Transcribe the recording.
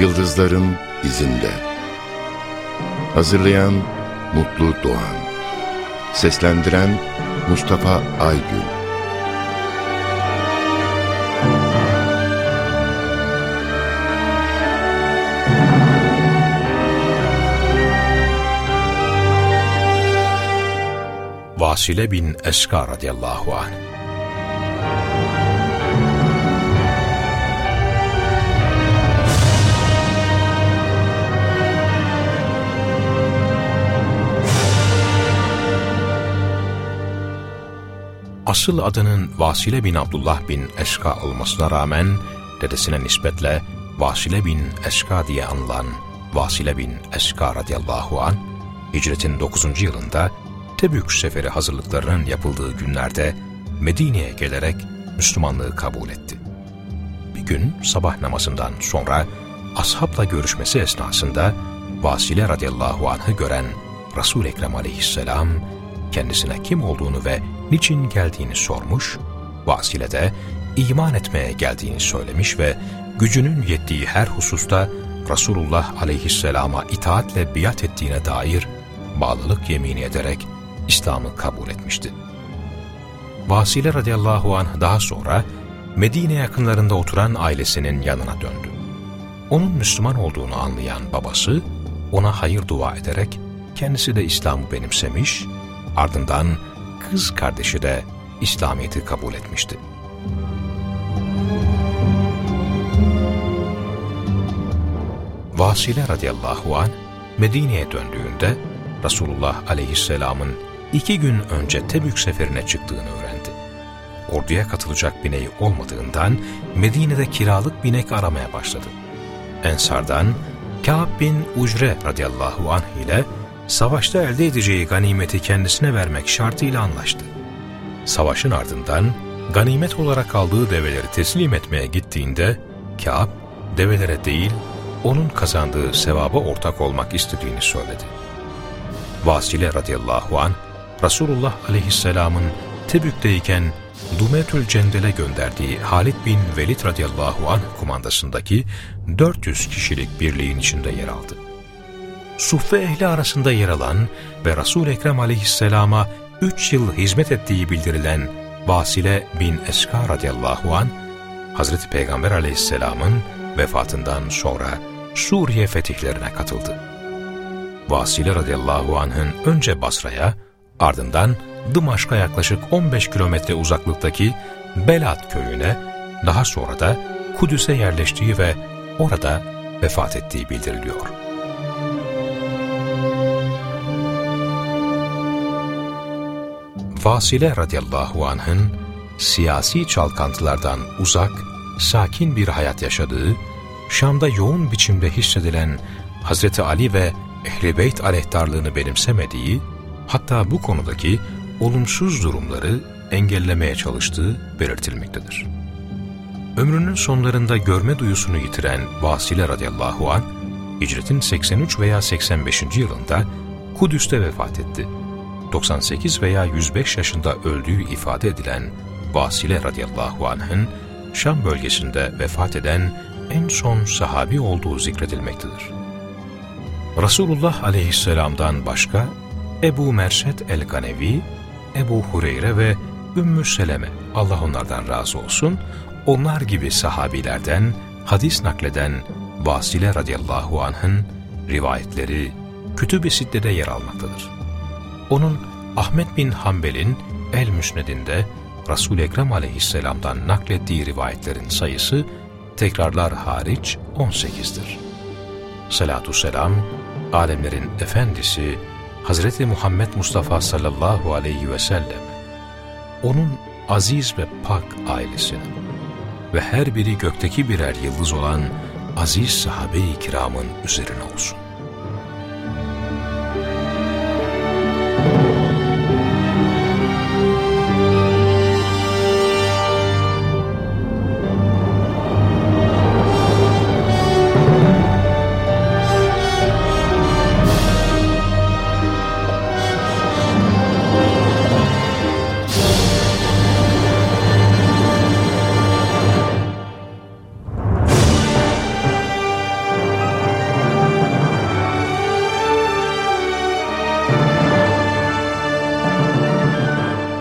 Yıldızların izinde. Hazırlayan Mutlu Doğan. Seslendiren Mustafa Aygün. Vasile bin Eska radıyallahu anh Asıl adının Vasile bin Abdullah bin Eska olmasına rağmen dedesine nispetle Vasile bin Eska diye anılan Vasile bin Eska radıyallahu an hicretin 9. yılında Tebük seferi hazırlıklarının yapıldığı günlerde Medine'ye gelerek Müslümanlığı kabul etti. Bir gün sabah namazından sonra ashabla görüşmesi esnasında Vasile radıyallahu anh'ı gören Resul Ekrem aleyhisselam kendisine kim olduğunu ve niçin geldiğini sormuş, Vasile de iman etmeye geldiğini söylemiş ve gücünün yettiği her hususta Resulullah aleyhisselama itaatle biat ettiğine dair bağlılık yemini ederek İslam'ı kabul etmişti. Vasile radıyallahu anh daha sonra Medine yakınlarında oturan ailesinin yanına döndü. Onun Müslüman olduğunu anlayan babası ona hayır dua ederek kendisi de İslam'ı benimsemiş, ardından kız kardeşi de İslamiyet'i kabul etmişti. Vasile radıyallahu an Medine'ye döndüğünde Resulullah aleyhisselamın iki gün önce Tebük seferine çıktığını öğrendi. Orduya katılacak bineği olmadığından Medine'de kiralık binek aramaya başladı. Ensardan Kâb bin Ucre radıyallahu anh ile savaşta elde edeceği ganimeti kendisine vermek şartıyla anlaştı. Savaşın ardından ganimet olarak aldığı develeri teslim etmeye gittiğinde Kâb develere değil onun kazandığı sevaba ortak olmak istediğini söyledi. Vasile radıyallahu an Resulullah aleyhisselamın Tebük'teyken Dumetül Cendel'e gönderdiği Halid bin Velid radıyallahu anh kumandasındaki 400 kişilik birliğin içinde yer aldı. Suffe ehli arasında yer alan ve Resul-i Ekrem aleyhisselama 3 yıl hizmet ettiği bildirilen Vasile bin Eska radıyallahu an Hazreti Peygamber aleyhisselamın vefatından sonra Suriye fetihlerine katıldı. Vasile radıyallahu anh'ın önce Basra'ya, ardından Dımaşk'a yaklaşık 15 kilometre uzaklıktaki Belat köyüne, daha sonra da Kudüs'e yerleştiği ve orada vefat ettiği bildiriliyor. Vasile radıyallahu anh'ın siyasi çalkantılardan uzak, sakin bir hayat yaşadığı, Şam'da yoğun biçimde hissedilen Hazreti Ali ve Ehl-i Beyt aleyhtarlığını benimsemediği, hatta bu konudaki olumsuz durumları engellemeye çalıştığı belirtilmektedir. Ömrünün sonlarında görme duyusunu yitiren Vasile radıyallahu an hicretin 83 veya 85. yılında Kudüs'te vefat etti. 98 veya 105 yaşında öldüğü ifade edilen Vasile radıyallahu anh'ın Şam bölgesinde vefat eden en son sahabi olduğu zikredilmektedir. Resulullah aleyhisselamdan başka Ebu Merşet el-Ganevi, Ebu Hureyre ve Ümmü Seleme, Allah onlardan razı olsun, onlar gibi sahabilerden hadis nakleden Vasile radıyallahu anh'ın rivayetleri Kütüb-i Sitte'de yer almaktadır. Onun Ahmet bin Hanbel'in El-Müsned'inde Resul-i Ekrem aleyhisselamdan naklettiği rivayetlerin sayısı tekrarlar hariç 18'dir. Salatü selam, alemlerin efendisi Hazreti Muhammed Mustafa sallallahu aleyhi ve sellem, onun aziz ve pak ailesine ve her biri gökteki birer yıldız olan aziz sahabe-i kiramın üzerine olsun.